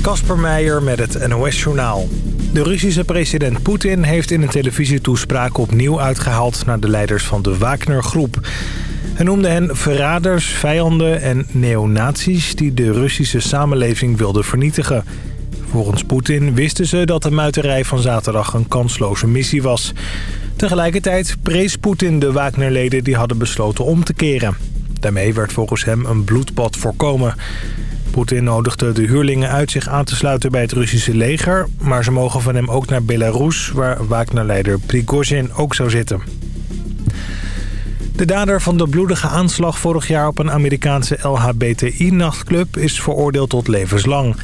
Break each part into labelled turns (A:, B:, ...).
A: Kasper Meijer met het NOS-journaal. De Russische president Poetin heeft in een televisietoespraak opnieuw uitgehaald... naar de leiders van de Wagner-groep. Hij noemde hen verraders, vijanden en neonazies... die de Russische samenleving wilden vernietigen. Volgens Poetin wisten ze dat de muiterij van zaterdag een kansloze missie was. Tegelijkertijd prees Poetin de Wagner-leden die hadden besloten om te keren. Daarmee werd volgens hem een bloedbad voorkomen... Poetin nodigde de huurlingen uit zich aan te sluiten bij het Russische leger... maar ze mogen van hem ook naar Belarus, waar Wagner-leider Prigozhin ook zou zitten. De dader van de bloedige aanslag vorig jaar op een Amerikaanse LHBTI-nachtclub... is veroordeeld tot levenslang.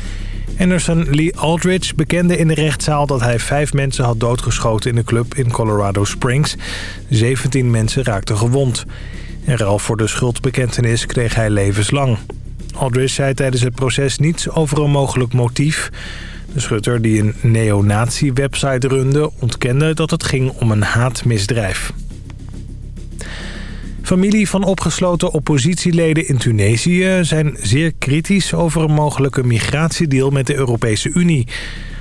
A: Anderson Lee Aldridge bekende in de rechtszaal dat hij vijf mensen had doodgeschoten in de club in Colorado Springs. 17 mensen raakten gewond. En ruil voor de schuldbekentenis kreeg hij levenslang. Aldridge zei tijdens het proces niets over een mogelijk motief. De schutter die een neonazi-website runde ontkende dat het ging om een haatmisdrijf. Familie van opgesloten oppositieleden in Tunesië zijn zeer kritisch over een mogelijke migratiedeal met de Europese Unie.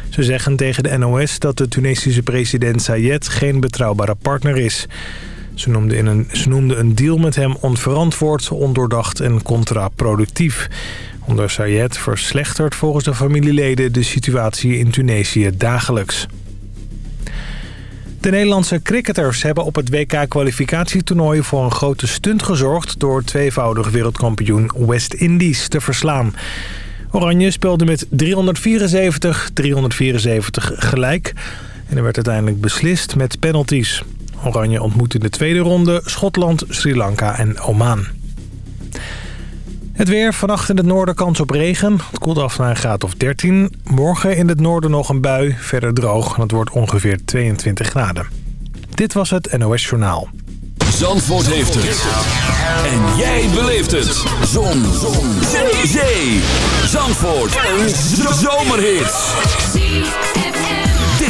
A: Ze zeggen tegen de NOS dat de Tunesische president Sayed geen betrouwbare partner is. Ze noemde, in een, een deal met hem onverantwoord, ondoordacht en contraproductief. Onder Sayed verslechtert volgens de familieleden de situatie in Tunesië dagelijks. De Nederlandse cricketers hebben op het WK-kwalificatietoernooi voor een grote stunt gezorgd... door tweevoudig wereldkampioen West Indies te verslaan. Oranje speelde met 374, 374 gelijk. En er werd uiteindelijk beslist met penalties. Oranje ontmoet in de tweede ronde Schotland, Sri Lanka en Oman. Het weer, vannacht in het noorden kans op regen. Het koelt af naar een graad of 13. Morgen in het noorden nog een bui, verder droog. En het wordt ongeveer 22 graden. Dit was het NOS Journaal.
B: Zandvoort heeft het. En jij beleeft het. Zon. Zon. Zee. Zee. Zandvoort. Een zomerhit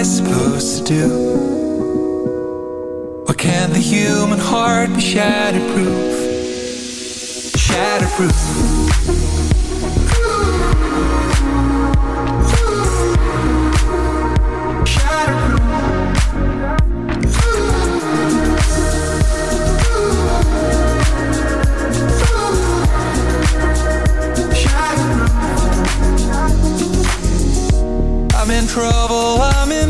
C: I supposed to do? What can the human heart be shatterproof? Shatterproof. Trouble, I'm in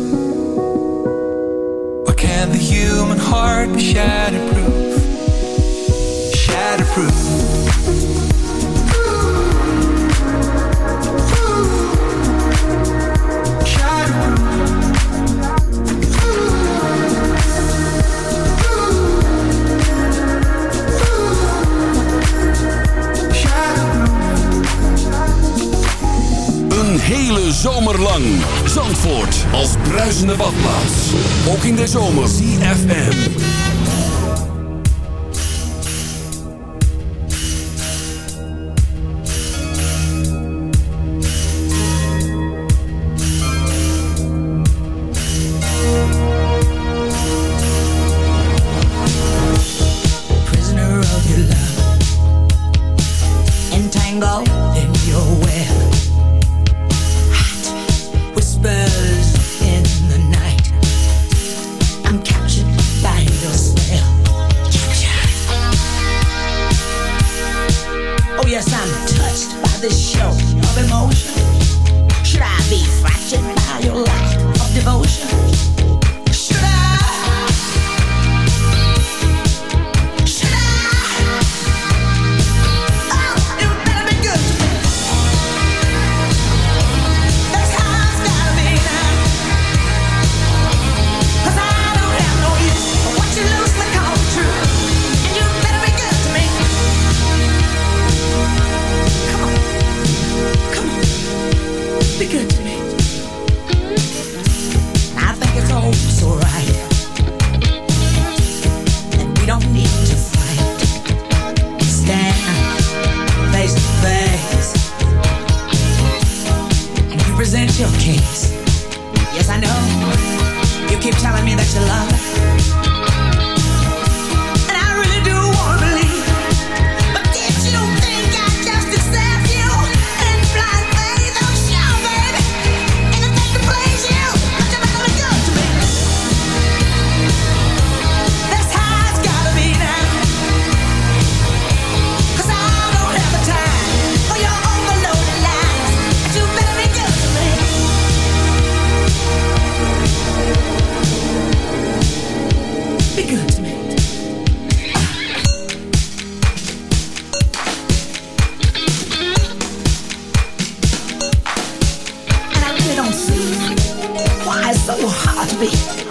C: heart be shatterproof, shatterproof.
B: hele zomer lang. Zandvoort als bruisende badplaats. Ook in de zomer. CFM.
D: tango. be.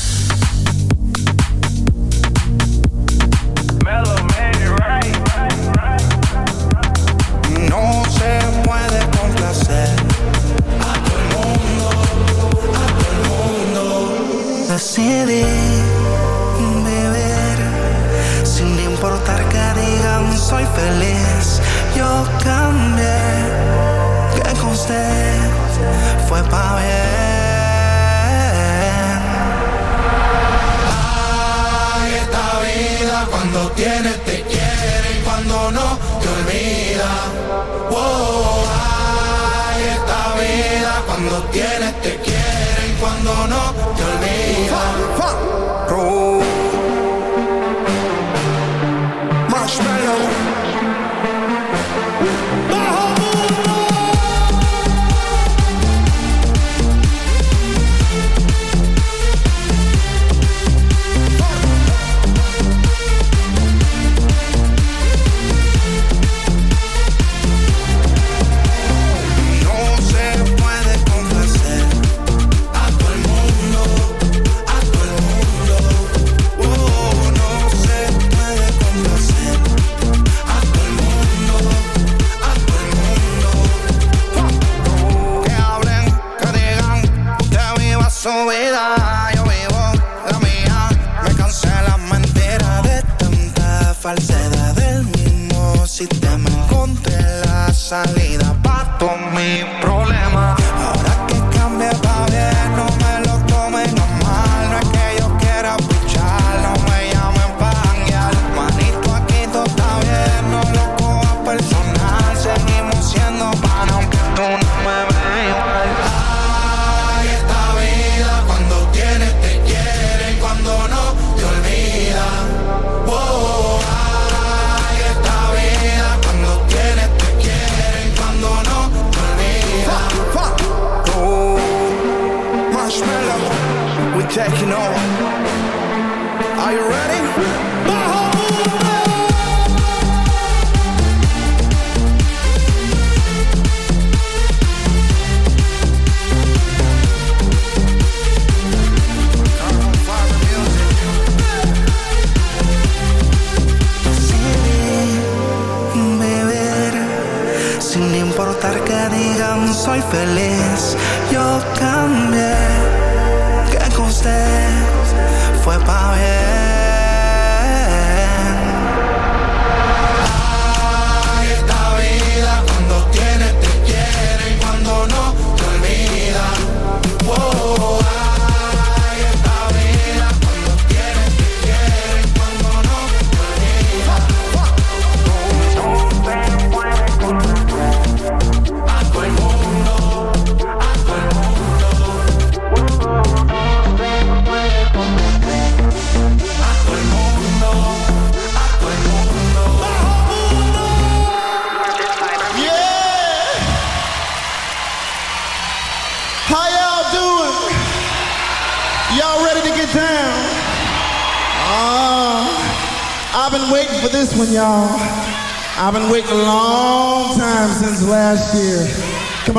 E: tiene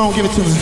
E: on, give it to me.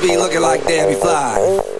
E: be looking
F: like Debbie Fly.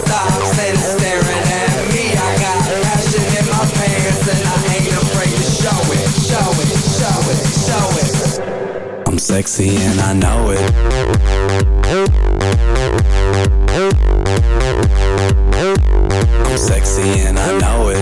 F: and staring at me. I got passion in my pants and I ain't afraid to show it, show it, show it, show it. I'm sexy and I know it. I'm sexy and I know it.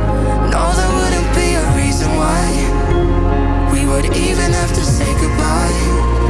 G: Be a reason why we would even have to say goodbye.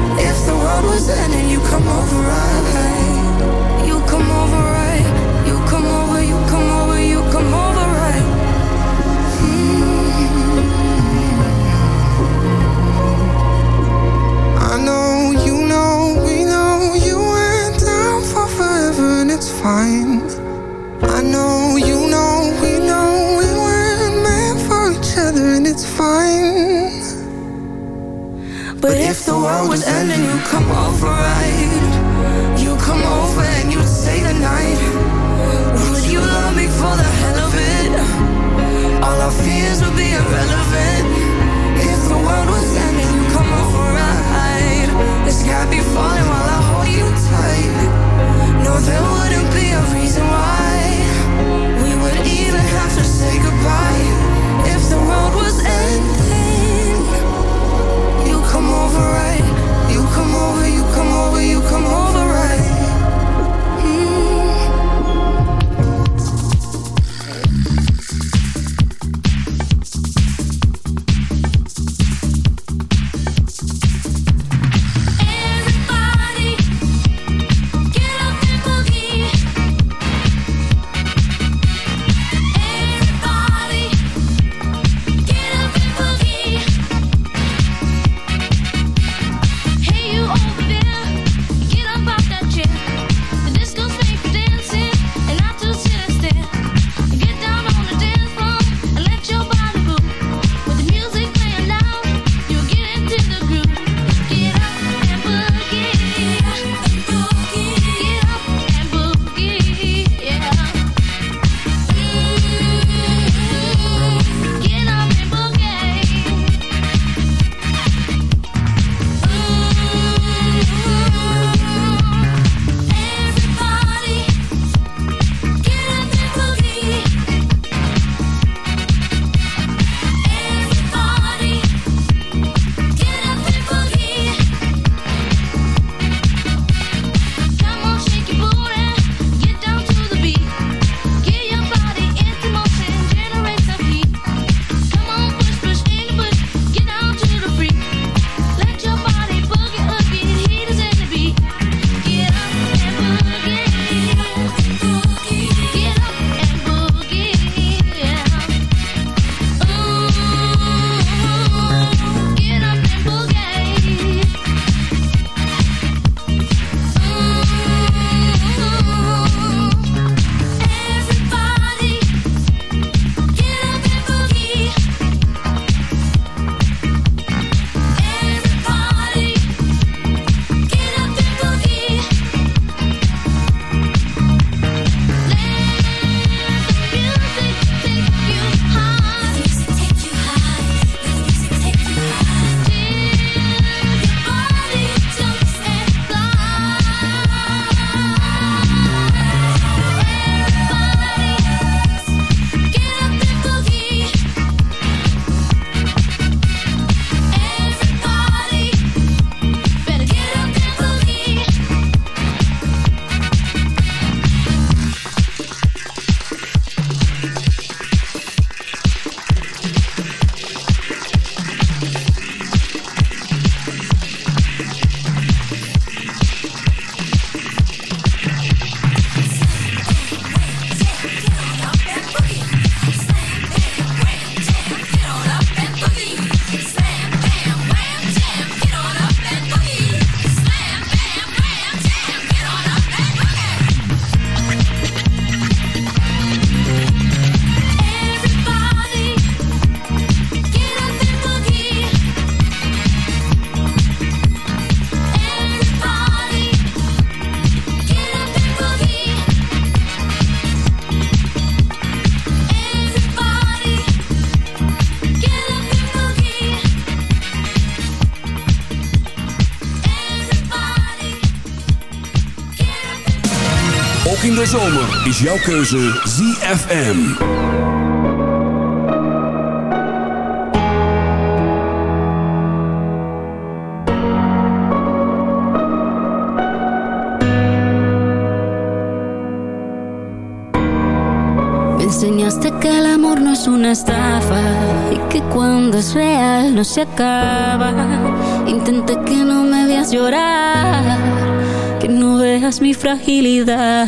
B: Zomer is jouw keuze ZFM.
H: Me enseñaste que el amor no es una estafa y que cuando es real no se acaba. Intenté que no me veas llorar, que no veas mi fragilidad.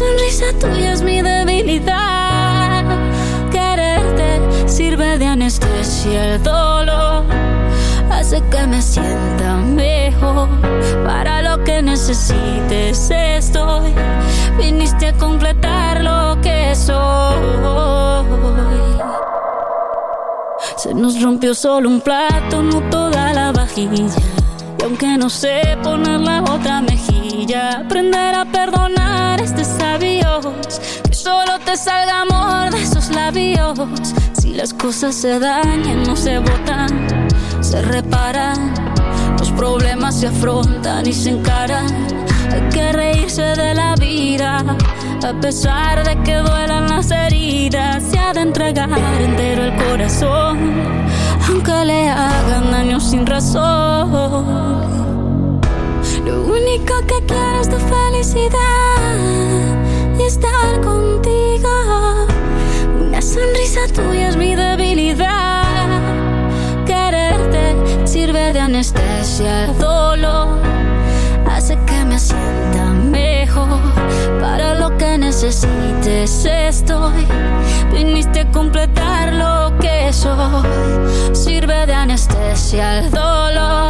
H: sonrisa tuya es mi debilidad. Quererte sirve de anestesia el dolor. Hace que me sienta mejor. Para lo que necesites estoy. Viniste a completar lo que soy. Se nos rompió solo un plato, no toda la vajilla. Y aunque no sé poner la otra mejilla, aprender a perdonar es sabios. Que solo te salga amor de esos labios. Si las cosas se dañan, no se botan, se reparan. Los problemas se afrontan y se encaran. Hay que reírse de la vida. A pesar de que duelan las heridas, se ha de entregar entero el corazón, aunque le hagan daño sin razón. Único que quiero es tu felicidad y estar contigo. Una sonrisa tuya es mi debilidad. Quererte sirve de anestesia al dolor, hace que me sienta mejor. Para lo que necesites estoy. Viniste a completar lo que soy. Sirve de anestesia al dolor.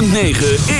B: 9.